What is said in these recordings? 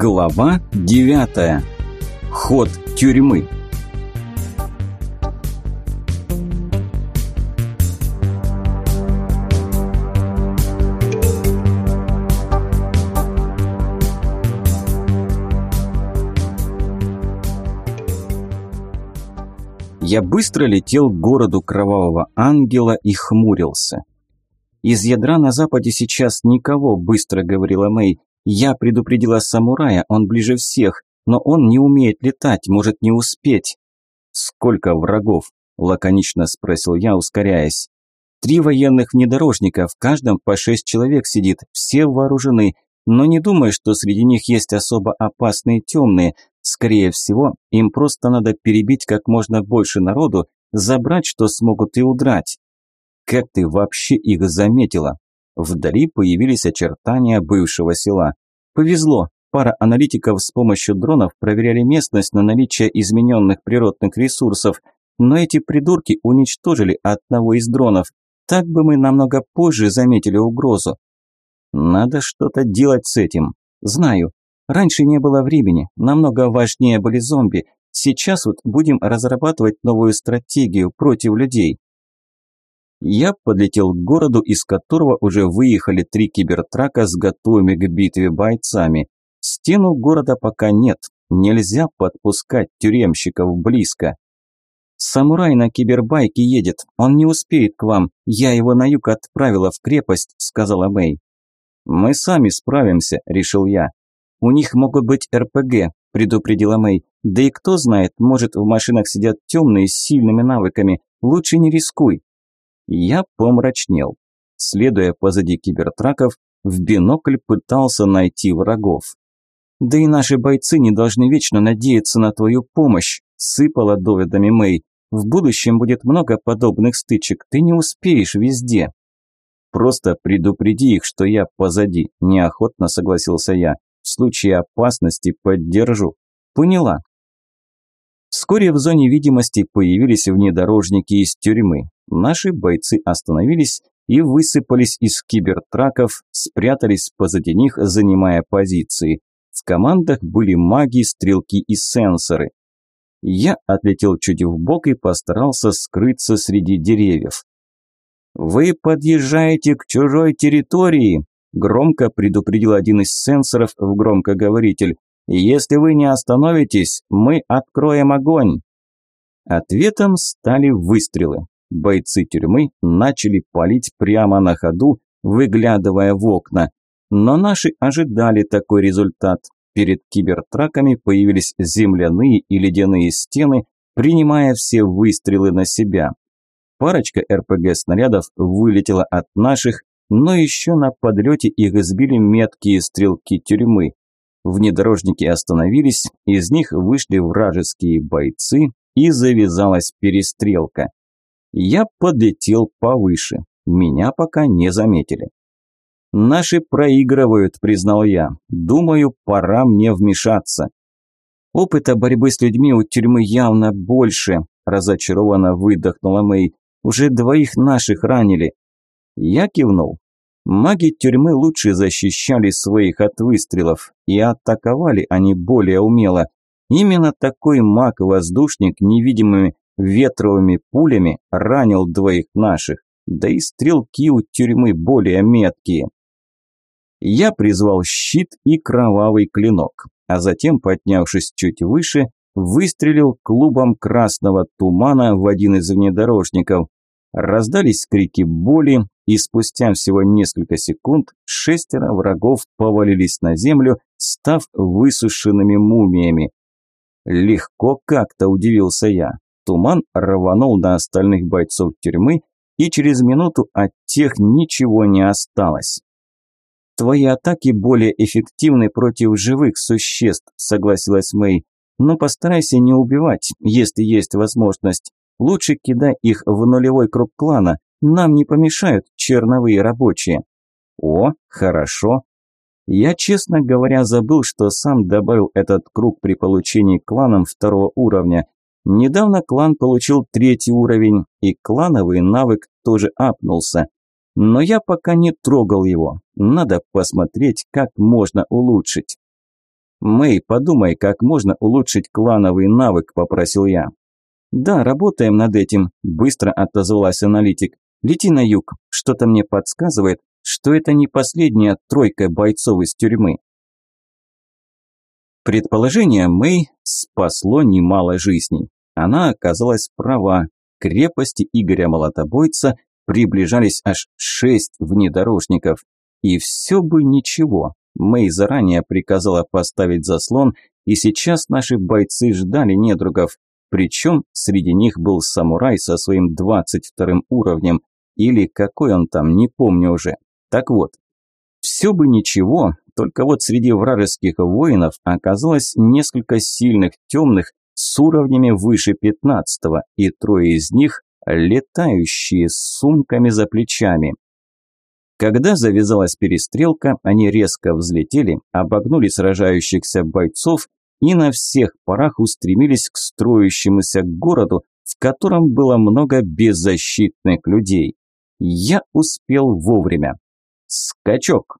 Глава 9. Ход тюрьмы. Я быстро летел к городу Кровавого Ангела и хмурился. «Из ядра на западе сейчас никого», – быстро говорила Мэй. «Я предупредила самурая, он ближе всех, но он не умеет летать, может не успеть». «Сколько врагов?» – лаконично спросил я, ускоряясь. «Три военных внедорожника, в каждом по шесть человек сидит, все вооружены, но не думаю, что среди них есть особо опасные темные. Скорее всего, им просто надо перебить как можно больше народу, забрать, что смогут и удрать. Как ты вообще их заметила? Вдали появились очертания бывшего села. Повезло, пара аналитиков с помощью дронов проверяли местность на наличие измененных природных ресурсов, но эти придурки уничтожили одного из дронов. Так бы мы намного позже заметили угрозу. Надо что-то делать с этим. Знаю, Раньше не было времени, намного важнее были зомби. Сейчас вот будем разрабатывать новую стратегию против людей. Я подлетел к городу, из которого уже выехали три кибертрака с готовыми к битве бойцами. Стену города пока нет, нельзя подпускать тюремщиков близко. «Самурай на кибербайке едет, он не успеет к вам, я его на юг отправила в крепость», – сказала Мэй. «Мы сами справимся», – решил я. «У них могут быть РПГ», – предупредила Мэй. «Да и кто знает, может в машинах сидят темные с сильными навыками. Лучше не рискуй». Я помрачнел. Следуя позади кибертраков, в бинокль пытался найти врагов. «Да и наши бойцы не должны вечно надеяться на твою помощь», – сыпала доводами Мэй. «В будущем будет много подобных стычек, ты не успеешь везде». «Просто предупреди их, что я позади», – неохотно согласился я. В случае опасности поддержу. Поняла. Вскоре в зоне видимости появились внедорожники из тюрьмы. Наши бойцы остановились и высыпались из кибертраков, спрятались позади них, занимая позиции. В командах были маги, стрелки и сенсоры. Я отлетел чуть бок и постарался скрыться среди деревьев. «Вы подъезжаете к чужой территории», Громко предупредил один из сенсоров в громкоговоритель. «Если вы не остановитесь, мы откроем огонь!» Ответом стали выстрелы. Бойцы тюрьмы начали палить прямо на ходу, выглядывая в окна. Но наши ожидали такой результат. Перед кибертраками появились земляные и ледяные стены, принимая все выстрелы на себя. Парочка РПГ-снарядов вылетела от наших, но еще на подлете их избили меткие стрелки тюрьмы. Внедорожники остановились, из них вышли вражеские бойцы, и завязалась перестрелка. Я подлетел повыше, меня пока не заметили. «Наши проигрывают», – признал я. «Думаю, пора мне вмешаться». «Опыта борьбы с людьми у тюрьмы явно больше», – разочарованно выдохнула Мэй. «Уже двоих наших ранили. Я кивнул. Маги тюрьмы лучше защищали своих от выстрелов, и атаковали они более умело. Именно такой маг-воздушник невидимыми ветровыми пулями ранил двоих наших, да и стрелки у тюрьмы более меткие. Я призвал щит и кровавый клинок, а затем, поднявшись чуть выше, выстрелил клубом красного тумана в один из внедорожников. Раздались крики боли, и спустя всего несколько секунд шестеро врагов повалились на землю, став высушенными мумиями. Легко как-то удивился я. Туман рванул на остальных бойцов тюрьмы, и через минуту от тех ничего не осталось. «Твои атаки более эффективны против живых существ», – согласилась Мэй. «Но постарайся не убивать, если есть возможность. Лучше кидай их в нулевой круг клана, нам не помешают черновые рабочие. О, хорошо. Я, честно говоря, забыл, что сам добавил этот круг при получении кланом второго уровня. Недавно клан получил третий уровень, и клановый навык тоже апнулся. Но я пока не трогал его. Надо посмотреть, как можно улучшить. «Мэй, подумай, как можно улучшить клановый навык», – попросил я. «Да, работаем над этим», – быстро отозвалась аналитик. «Лети на юг. Что-то мне подсказывает, что это не последняя тройка бойцов из тюрьмы». Предположение Мэй спасло немало жизней. Она оказалась права. Крепости Игоря Молотобойца приближались аж шесть внедорожников. И все бы ничего. Мэй заранее приказала поставить заслон, и сейчас наши бойцы ждали недругов. Причем среди них был самурай со своим 22 уровнем, или какой он там, не помню уже. Так вот, все бы ничего, только вот среди вражеских воинов оказалось несколько сильных темных с уровнями выше 15 и трое из них летающие с сумками за плечами. Когда завязалась перестрелка, они резко взлетели, обогнули сражающихся бойцов и на всех парах устремились к строящемуся городу, в котором было много беззащитных людей. Я успел вовремя. Скачок.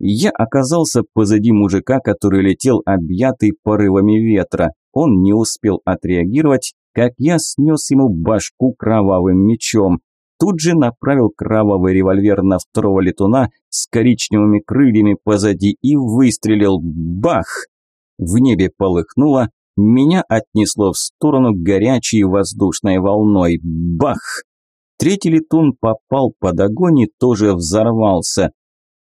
Я оказался позади мужика, который летел объятый порывами ветра. Он не успел отреагировать, как я снес ему башку кровавым мечом тут же направил кровавый револьвер на второго летуна с коричневыми крыльями позади и выстрелил. Бах! В небе полыхнуло, меня отнесло в сторону горячей воздушной волной. Бах! Третий летун попал под огонь и тоже взорвался.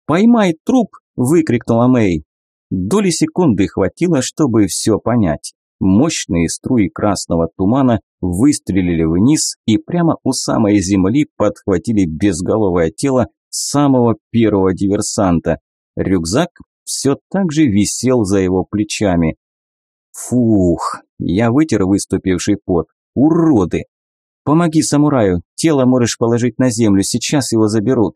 «Поймай труп!» – выкрикнула Мэй. Доли секунды хватило, чтобы все понять. Мощные струи красного тумана выстрелили вниз и прямо у самой земли подхватили безголовое тело самого первого диверсанта. Рюкзак все так же висел за его плечами. Фух, я вытер выступивший пот. Уроды! Помоги самураю, тело можешь положить на землю, сейчас его заберут.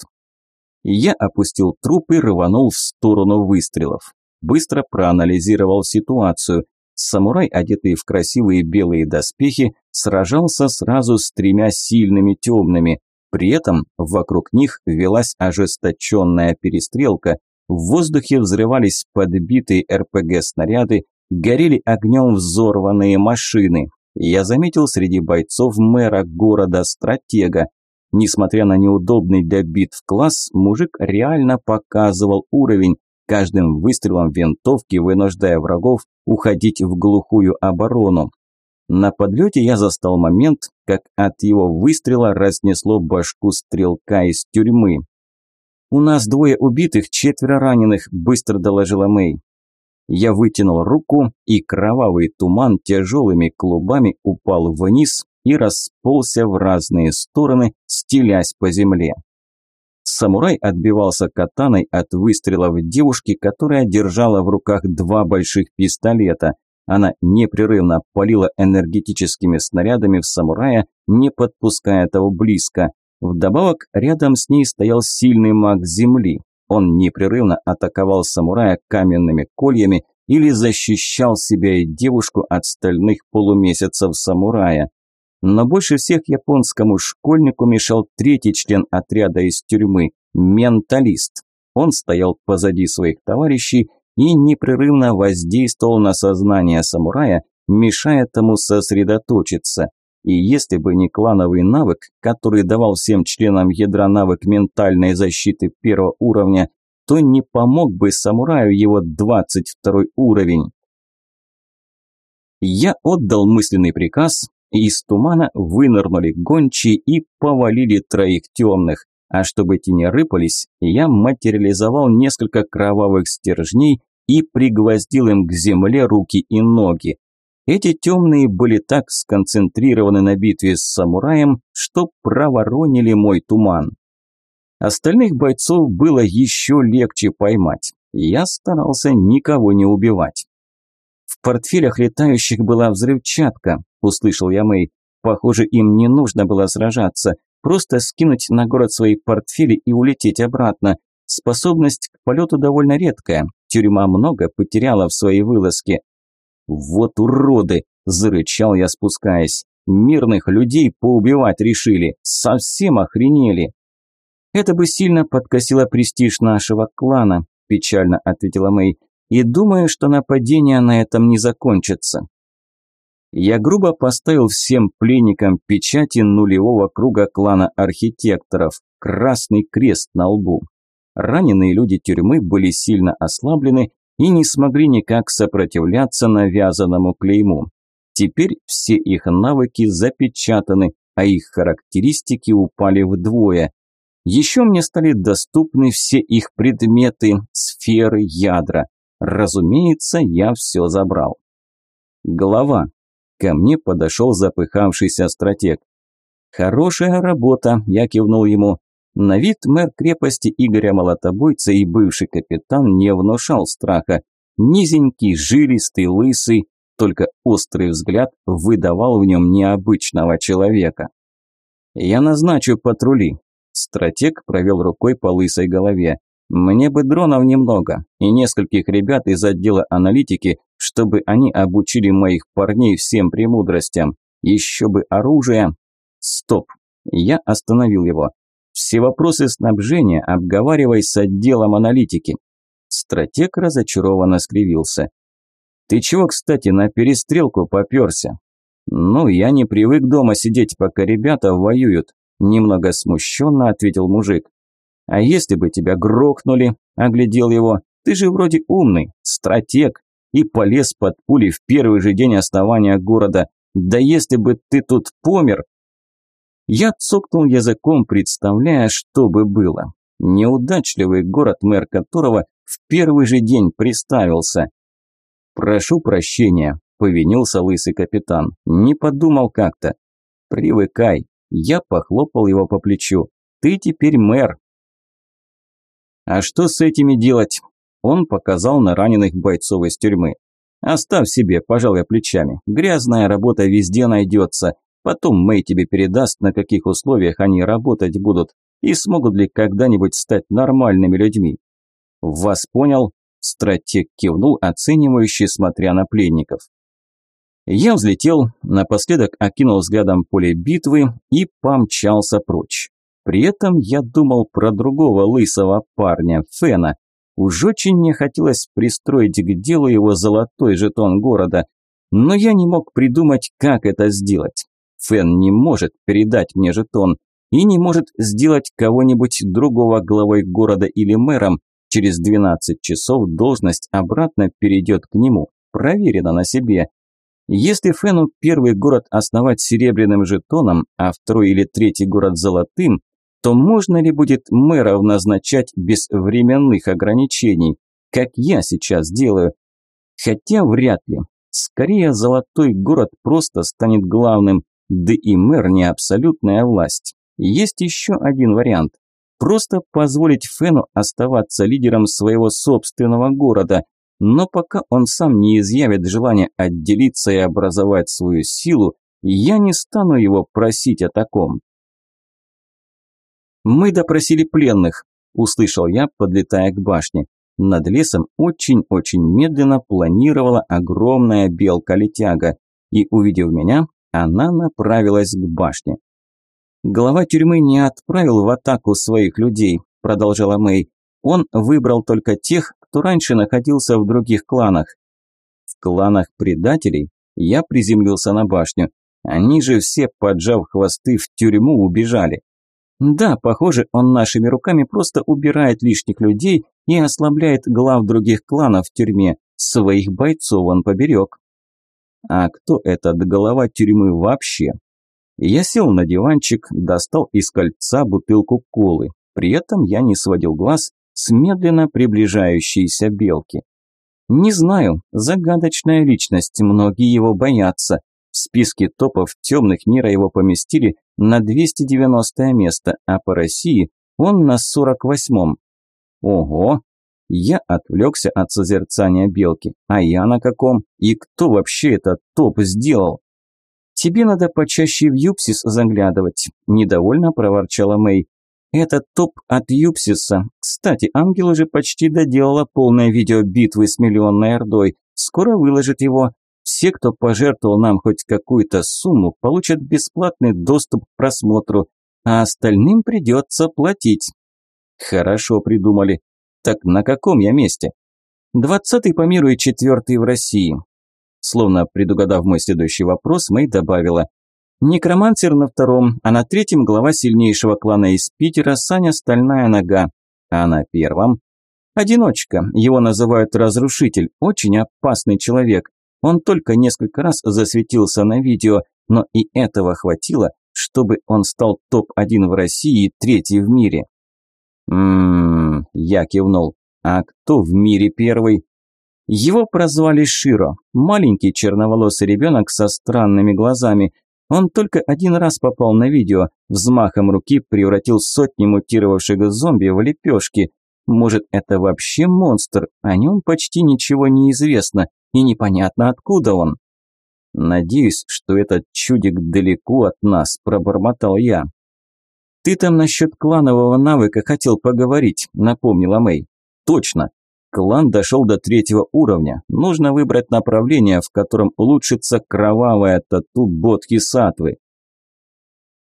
Я опустил труп и рванул в сторону выстрелов. Быстро проанализировал ситуацию. Самурай, одетый в красивые белые доспехи, сражался сразу с тремя сильными темными. При этом вокруг них велась ожесточенная перестрелка. В воздухе взрывались подбитые РПГ-снаряды, горели огнем взорванные машины. Я заметил среди бойцов мэра города стратега. Несмотря на неудобный для битв класс, мужик реально показывал уровень, каждым выстрелом винтовки вынуждая врагов уходить в глухую оборону. На подлете я застал момент, как от его выстрела разнесло башку стрелка из тюрьмы. «У нас двое убитых, четверо раненых», – быстро доложила Мэй. Я вытянул руку, и кровавый туман тяжелыми клубами упал вниз и расползся в разные стороны, стелясь по земле. Самурай отбивался катаной от выстрелов девушки, которая держала в руках два больших пистолета. Она непрерывно полила энергетическими снарядами в самурая, не подпуская того близко. Вдобавок, рядом с ней стоял сильный маг земли. Он непрерывно атаковал самурая каменными кольями или защищал себя и девушку от стальных полумесяцев самурая. Но больше всех японскому школьнику мешал третий член отряда из тюрьмы – менталист. Он стоял позади своих товарищей и непрерывно воздействовал на сознание самурая, мешая тому сосредоточиться. И если бы не клановый навык, который давал всем членам ядра навык ментальной защиты первого уровня, то не помог бы самураю его 22 уровень. Я отдал мысленный приказ, из тумана вынырнули гончие и повалили троих темных. А чтобы те не рыпались, я материализовал несколько кровавых стержней и пригвоздил им к земле руки и ноги. Эти темные были так сконцентрированы на битве с самураем, что проворонили мой туман. Остальных бойцов было еще легче поймать. Я старался никого не убивать. В портфелях летающих была взрывчатка, услышал я Мэй. Похоже, им не нужно было сражаться, просто скинуть на город свои портфели и улететь обратно. Способность к полету довольно редкая, тюрьма много потеряла в своей вылазке. «Вот уроды!» – зарычал я, спускаясь. «Мирных людей поубивать решили, совсем охренели!» «Это бы сильно подкосило престиж нашего клана», – печально ответила Мэй. и думаю, что нападение на этом не закончится. Я грубо поставил всем пленникам печати нулевого круга клана архитекторов, красный крест на лбу. Раненые люди тюрьмы были сильно ослаблены и не смогли никак сопротивляться навязанному клейму. Теперь все их навыки запечатаны, а их характеристики упали вдвое. Еще мне стали доступны все их предметы, сферы, ядра. Разумеется, я все забрал. Глава. Ко мне подошел запыхавшийся стратег. «Хорошая работа», – я кивнул ему. На вид мэр крепости Игоря Молотобойца и бывший капитан не внушал страха. Низенький, жилистый, лысый, только острый взгляд выдавал в нем необычного человека. «Я назначу патрули», – стратег провел рукой по лысой голове. Мне бы дронов немного и нескольких ребят из отдела аналитики, чтобы они обучили моих парней всем премудростям. Еще бы оружие. Стоп. Я остановил его. Все вопросы снабжения обговаривай с отделом аналитики. Стратег разочарованно скривился. Ты чего, кстати, на перестрелку попёрся? Ну, я не привык дома сидеть, пока ребята воюют. Немного смущенно ответил мужик. А если бы тебя грохнули, оглядел его, ты же вроде умный, стратег, и полез под пули в первый же день основания города. Да если бы ты тут помер... Я цокнул языком, представляя, что бы было. Неудачливый город, мэр которого в первый же день приставился. «Прошу прощения», – повинился лысый капитан. «Не подумал как-то». «Привыкай». Я похлопал его по плечу. «Ты теперь мэр, «А что с этими делать?» Он показал на раненых бойцов из тюрьмы. «Оставь себе, пожалуй, плечами. Грязная работа везде найдется. Потом Мэй тебе передаст, на каких условиях они работать будут и смогут ли когда-нибудь стать нормальными людьми». «Вас понял?» – стратег кивнул, оценивающий, смотря на пленников. Я взлетел, напоследок окинул взглядом поле битвы и помчался прочь. При этом я думал про другого лысого парня, Фена. Уж очень мне хотелось пристроить к делу его золотой жетон города, но я не мог придумать, как это сделать. Фен не может передать мне жетон и не может сделать кого-нибудь другого главой города или мэром. Через 12 часов должность обратно перейдет к нему. Проверено на себе. Если Фену первый город основать серебряным жетоном, а второй или третий город золотым, то можно ли будет мэров назначать без временных ограничений, как я сейчас делаю? Хотя вряд ли. Скорее, золотой город просто станет главным, да и мэр не абсолютная власть. Есть еще один вариант. Просто позволить Фену оставаться лидером своего собственного города, но пока он сам не изъявит желание отделиться и образовать свою силу, я не стану его просить о таком. «Мы допросили пленных», – услышал я, подлетая к башне. Над лесом очень-очень медленно планировала огромная белка-летяга, и, увидев меня, она направилась к башне. «Глава тюрьмы не отправил в атаку своих людей», – продолжала Мэй. «Он выбрал только тех, кто раньше находился в других кланах». «В кланах предателей?» Я приземлился на башню. Они же все, поджав хвосты, в тюрьму убежали. Да, похоже, он нашими руками просто убирает лишних людей и ослабляет глав других кланов в тюрьме. Своих бойцов он поберег. А кто этот голова тюрьмы вообще? Я сел на диванчик, достал из кольца бутылку колы. При этом я не сводил глаз с медленно приближающейся белки. Не знаю, загадочная личность, многие его боятся. Списке топов темных мира его поместили на 290 место, а по России он на 48-м. Ого! Я отвлекся от созерцания белки. А я на каком? И кто вообще этот топ сделал? Тебе надо почаще в Юпсис заглядывать, недовольно проворчала Мэй. Это топ от Юпсиса. Кстати, Ангел уже почти доделала полное видео битвы с миллионной ордой. Скоро выложит его. Все, кто пожертвовал нам хоть какую-то сумму, получат бесплатный доступ к просмотру, а остальным придется платить. Хорошо придумали. Так на каком я месте? Двадцатый по миру и четвертый в России. Словно предугадав мой следующий вопрос, Мэй добавила. Некромантер на втором, а на третьем глава сильнейшего клана из Питера Саня Стальная Нога. А на первом? Одиночка, его называют Разрушитель, очень опасный человек. Он только несколько раз засветился на видео, но и этого хватило, чтобы он стал топ-1 в России и третий в мире. «Ммм...» – я кивнул. «А кто в мире первый?» Его прозвали Широ, маленький черноволосый ребенок со странными глазами. Он только один раз попал на видео, взмахом руки превратил сотни мутировавших зомби в лепешки. Может, это вообще монстр, о нем почти ничего не известно, и непонятно, откуда он. «Надеюсь, что этот чудик далеко от нас», – пробормотал я. «Ты там насчет кланового навыка хотел поговорить», – напомнила Мэй. «Точно. Клан дошел до третьего уровня. Нужно выбрать направление, в котором улучшится кровавая тату Бодхисаттвы.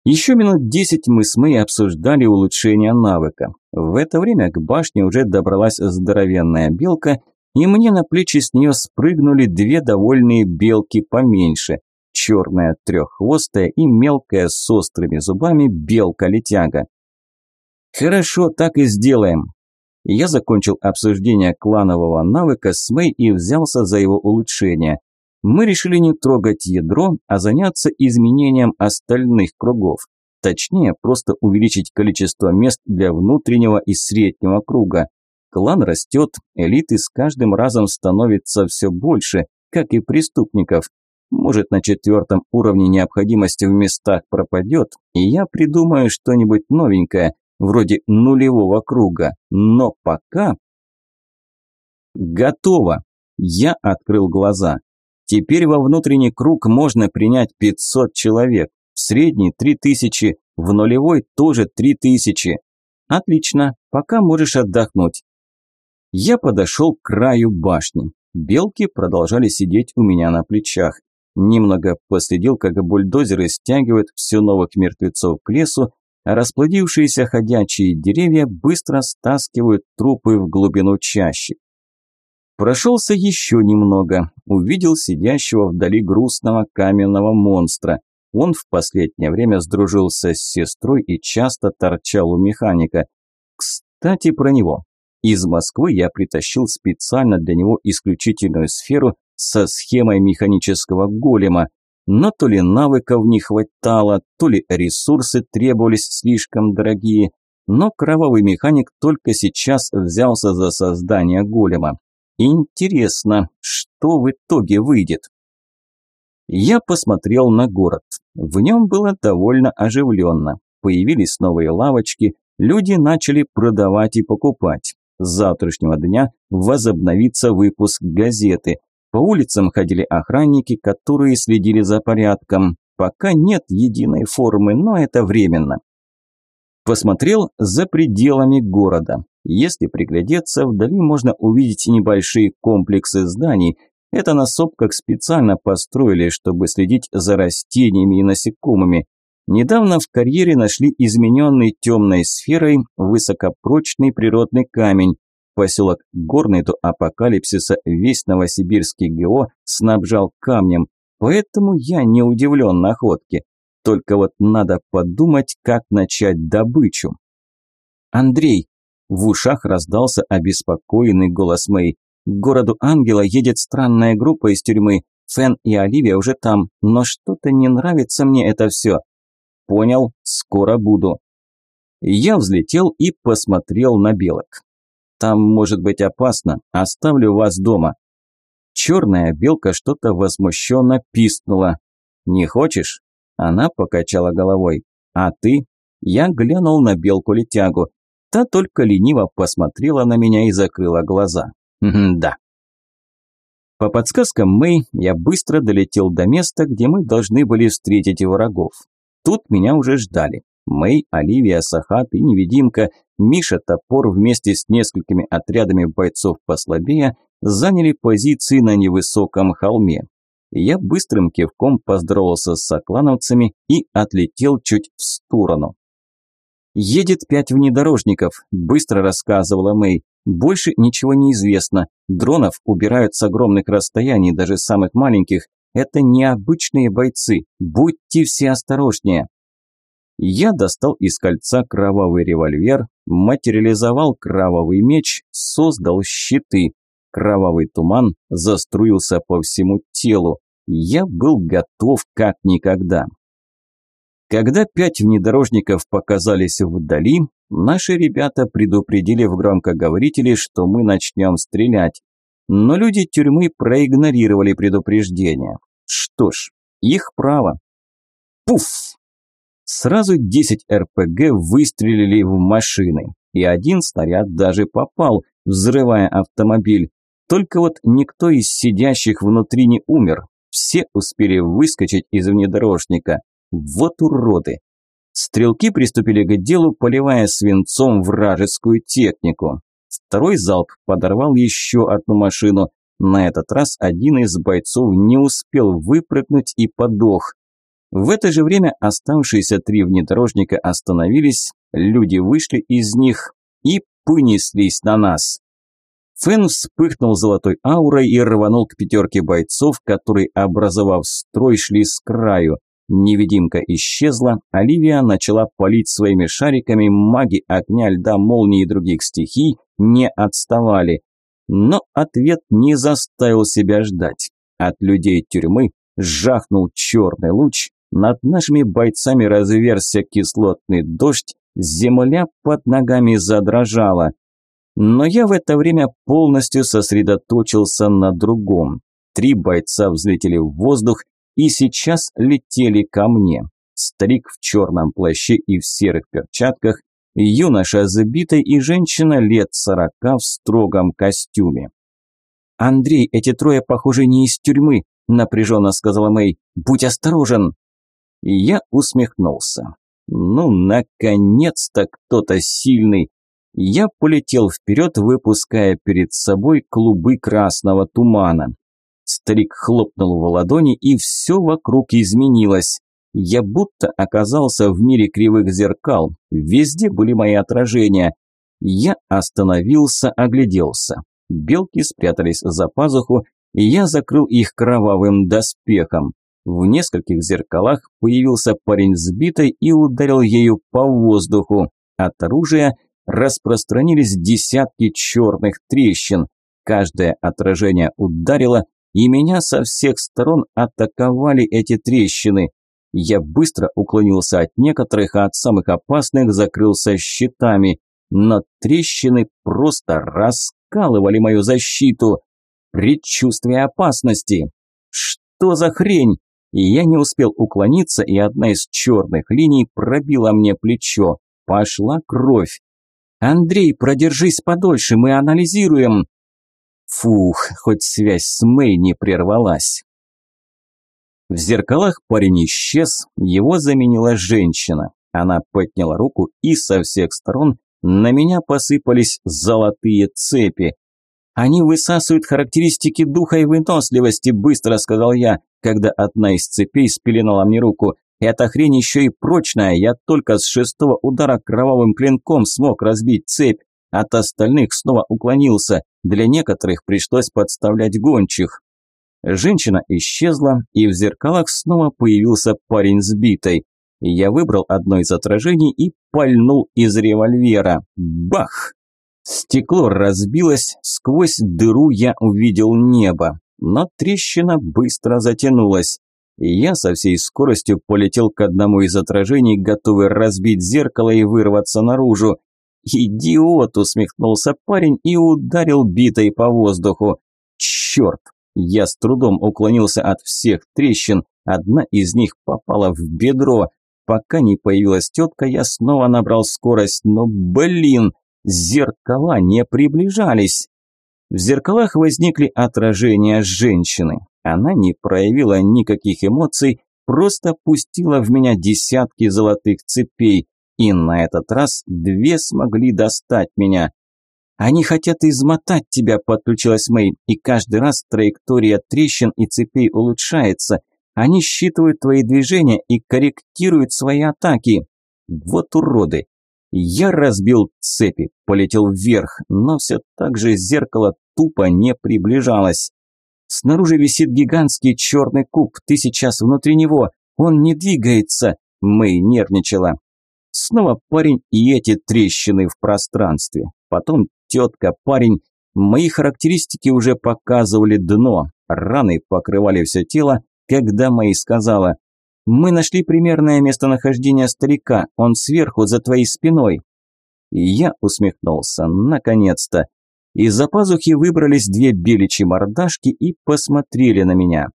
Еще минут десять мы с Мэй обсуждали улучшение навыка. В это время к башне уже добралась здоровенная белка – и мне на плечи с нее спрыгнули две довольные белки поменьше, черная треххвостая и мелкая с острыми зубами белка-летяга. «Хорошо, так и сделаем». Я закончил обсуждение кланового навыка с Мэй и взялся за его улучшение. Мы решили не трогать ядро, а заняться изменением остальных кругов. Точнее, просто увеличить количество мест для внутреннего и среднего круга. Клан растет, элиты с каждым разом становится все больше, как и преступников. Может, на четвертом уровне необходимость в местах пропадет, и я придумаю что-нибудь новенькое, вроде нулевого круга. Но пока... Готово. Я открыл глаза. Теперь во внутренний круг можно принять 500 человек, в средний 3000, в нулевой тоже 3000. Отлично, пока можешь отдохнуть. Я подошел к краю башни. Белки продолжали сидеть у меня на плечах. Немного последил, как бульдозеры стягивают все новых мертвецов к лесу, а расплодившиеся ходячие деревья быстро стаскивают трупы в глубину чащи. Прошелся еще немного, увидел сидящего вдали грустного каменного монстра. Он в последнее время сдружился с сестрой и часто торчал у механика. Кстати, про него. Из Москвы я притащил специально для него исключительную сферу со схемой механического голема, но то ли навыков не хватало, то ли ресурсы требовались слишком дорогие, но кровавый механик только сейчас взялся за создание голема. Интересно, что в итоге выйдет? Я посмотрел на город. В нем было довольно оживленно. Появились новые лавочки, люди начали продавать и покупать. С завтрашнего дня возобновится выпуск газеты. По улицам ходили охранники, которые следили за порядком. Пока нет единой формы, но это временно. Посмотрел за пределами города. Если приглядеться, вдали можно увидеть небольшие комплексы зданий. Это на сопках специально построили, чтобы следить за растениями и насекомыми. Недавно в карьере нашли измененный темной сферой высокопрочный природный камень. Поселок Горный до апокалипсиса весь новосибирский ГО снабжал камнем, поэтому я не удивлен находке. Только вот надо подумать, как начать добычу. «Андрей!» – в ушах раздался обеспокоенный голос Мэй. «К городу Ангела едет странная группа из тюрьмы. Фэн и Оливия уже там, но что-то не нравится мне это все. Понял, скоро буду. Я взлетел и посмотрел на белок. Там может быть опасно, оставлю вас дома. Черная белка что-то возмущенно пискнула. Не хочешь? Она покачала головой. А ты? Я глянул на белку-летягу. Та только лениво посмотрела на меня и закрыла глаза. Да. По подсказкам Мэй, я быстро долетел до места, где мы должны были встретить врагов. Тут меня уже ждали. Мэй, Оливия, Сахат и Невидимка, Миша Топор вместе с несколькими отрядами бойцов послабее заняли позиции на невысоком холме. Я быстрым кивком поздоровался с соклановцами и отлетел чуть в сторону. «Едет пять внедорожников», – быстро рассказывала Мэй. Больше ничего не известно. Дронов убирают с огромных расстояний, даже самых маленьких. Это необычные бойцы. Будьте все осторожнее. Я достал из кольца кровавый револьвер, материализовал кровавый меч, создал щиты. Кровавый туман заструился по всему телу. Я был готов как никогда. Когда пять внедорожников показались вдали, наши ребята предупредили в громкоговорителе, что мы начнем стрелять. Но люди тюрьмы проигнорировали предупреждение. Что ж, их право. Пуф! Сразу 10 РПГ выстрелили в машины, и один снаряд даже попал, взрывая автомобиль. Только вот никто из сидящих внутри не умер. Все успели выскочить из внедорожника. Вот уроды. Стрелки приступили к делу, поливая свинцом вражескую технику. Второй залп подорвал еще одну машину. На этот раз один из бойцов не успел выпрыгнуть и подох. В это же время оставшиеся три внедорожника остановились, люди вышли из них и понеслись на нас. Фэн вспыхнул золотой аурой и рванул к пятерке бойцов, которые, образовав строй, шли с краю. Невидимка исчезла, Оливия начала палить своими шариками, маги огня, льда, молнии и других стихий не отставали. Но ответ не заставил себя ждать. От людей тюрьмы жахнул черный луч, над нашими бойцами разверся кислотный дождь, земля под ногами задрожала. Но я в это время полностью сосредоточился на другом. Три бойца взлетели в воздух и сейчас летели ко мне. Старик в черном плаще и в серых перчатках, юноша забитой и женщина лет сорока в строгом костюме. «Андрей, эти трое, похоже, не из тюрьмы», – напряженно сказала Мэй. «Будь осторожен!» Я усмехнулся. «Ну, наконец-то кто-то сильный!» Я полетел вперед, выпуская перед собой клубы красного тумана. Старик хлопнул в ладони, и все вокруг изменилось. Я будто оказался в мире кривых зеркал. Везде были мои отражения. Я остановился, огляделся. Белки спрятались за пазуху, и я закрыл их кровавым доспехом. В нескольких зеркалах появился парень с битой и ударил ею по воздуху. От оружия распространились десятки черных трещин. Каждое отражение ударило, и меня со всех сторон атаковали эти трещины. Я быстро уклонился от некоторых, а от самых опасных закрылся щитами. Но трещины просто раскалывали мою защиту. Предчувствие опасности. Что за хрень? И я не успел уклониться, и одна из черных линий пробила мне плечо. Пошла кровь. «Андрей, продержись подольше, мы анализируем!» Фух, хоть связь с Мэй не прервалась. В зеркалах парень исчез, его заменила женщина. Она подняла руку, и со всех сторон на меня посыпались золотые цепи. «Они высасывают характеристики духа и выносливости», – быстро сказал я, когда одна из цепей спеленала мне руку. «Эта хрень еще и прочная, я только с шестого удара кровавым клинком смог разбить цепь, от остальных снова уклонился, для некоторых пришлось подставлять гончих. Женщина исчезла, и в зеркалах снова появился парень с битой. Я выбрал одно из отражений и пальнул из револьвера. Бах! Стекло разбилось, сквозь дыру я увидел небо, но трещина быстро затянулась. Я со всей скоростью полетел к одному из отражений, готовый разбить зеркало и вырваться наружу. «Идиот!» – усмехнулся парень и ударил битой по воздуху. «Черт!» Я с трудом уклонился от всех трещин, одна из них попала в бедро. Пока не появилась тетка, я снова набрал скорость, но, блин, зеркала не приближались. В зеркалах возникли отражения женщины. Она не проявила никаких эмоций, просто пустила в меня десятки золотых цепей. И на этот раз две смогли достать меня. «Они хотят измотать тебя», – подключилась Мэй, «и каждый раз траектория трещин и цепей улучшается. Они считывают твои движения и корректируют свои атаки. Вот уроды. Я разбил цепи, полетел вверх, но все так же зеркало тупо не приближалось. Снаружи висит гигантский черный куб, ты сейчас внутри него, он не двигается. Мэй нервничала. Снова парень и эти трещины в пространстве. Потом тетка, парень. Мои характеристики уже показывали дно. Раны покрывали все тело, когда Мэй сказала «Мы нашли примерное местонахождение старика, он сверху, за твоей спиной». И я усмехнулся, наконец-то. Из-за пазухи выбрались две беличьи мордашки и посмотрели на меня.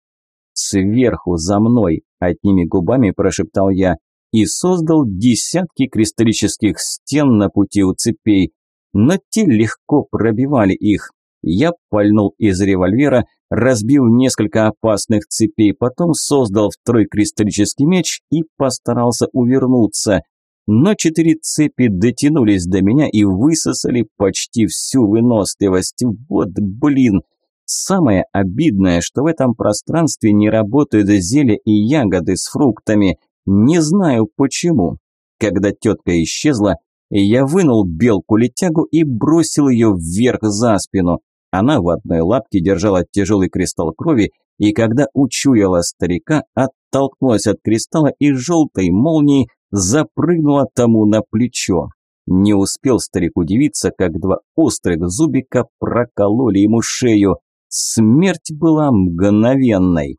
«Сверху, за мной», – одними губами прошептал я, и создал десятки кристаллических стен на пути у цепей, но те легко пробивали их. Я пальнул из револьвера, разбил несколько опасных цепей, потом создал второй кристаллический меч и постарался увернуться. Но четыре цепи дотянулись до меня и высосали почти всю выносливость. Вот блин! Самое обидное, что в этом пространстве не работают зелья и ягоды с фруктами. Не знаю почему. Когда тетка исчезла, я вынул белку-летягу и бросил ее вверх за спину. Она в одной лапке держала тяжелый кристалл крови, и когда учуяла старика, оттолкнулась от кристалла и желтой молнией запрыгнула тому на плечо. Не успел старик удивиться, как два острых зубика прокололи ему шею. Смерть была мгновенной.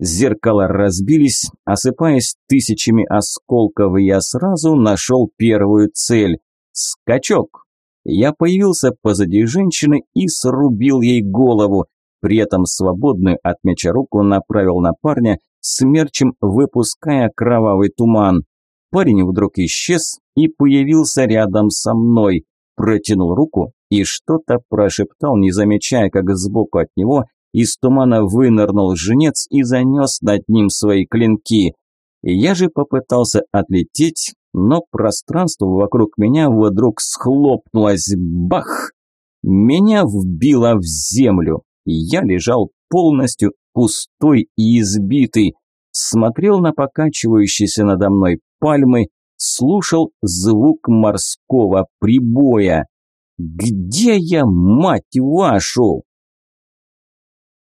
Зеркала разбились, осыпаясь тысячами осколков, я сразу нашел первую цель – скачок. Я появился позади женщины и срубил ей голову, при этом свободную от меча руку направил на парня, смерчем выпуская кровавый туман. Парень вдруг исчез и появился рядом со мной, протянул руку и что-то прошептал, не замечая, как сбоку от него из тумана вынырнул женец и занес над ним свои клинки. Я же попытался отлететь, но пространство вокруг меня вдруг схлопнулось. Бах! Меня вбило в землю. Я лежал полностью пустой и избитый, смотрел на покачивающиеся надо мной пальмы, слушал звук морского прибоя. «Где я, мать вашу?»